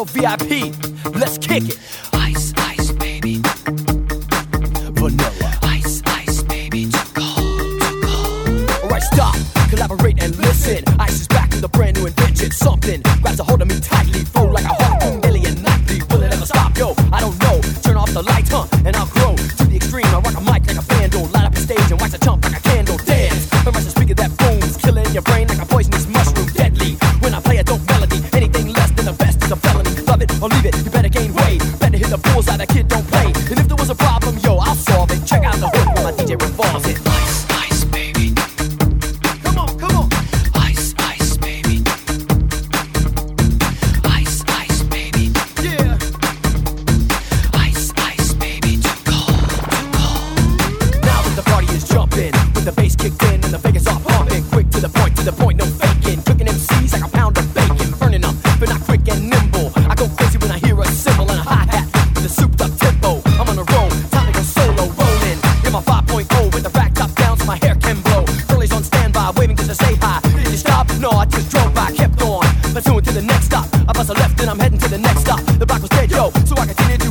Yo, VIP, let's kick it. Ice, ice, baby. Vanilla. Ice, ice, baby. Too cold, too cold. Alright, stop, collaborate and listen. Ice is back with a brand new invention. Something grabs a hold of me tightly, flow like a harpoon daily and nightly. Will it ever stop? Yo, I don't know. Turn off the lights, huh? And I'll grow to the extreme. I rock a mic like a vandal, light up a stage and wax a chump like a Better hit the bullseye, that kid don't play. And if there was a problem, yo, yo, so I continue to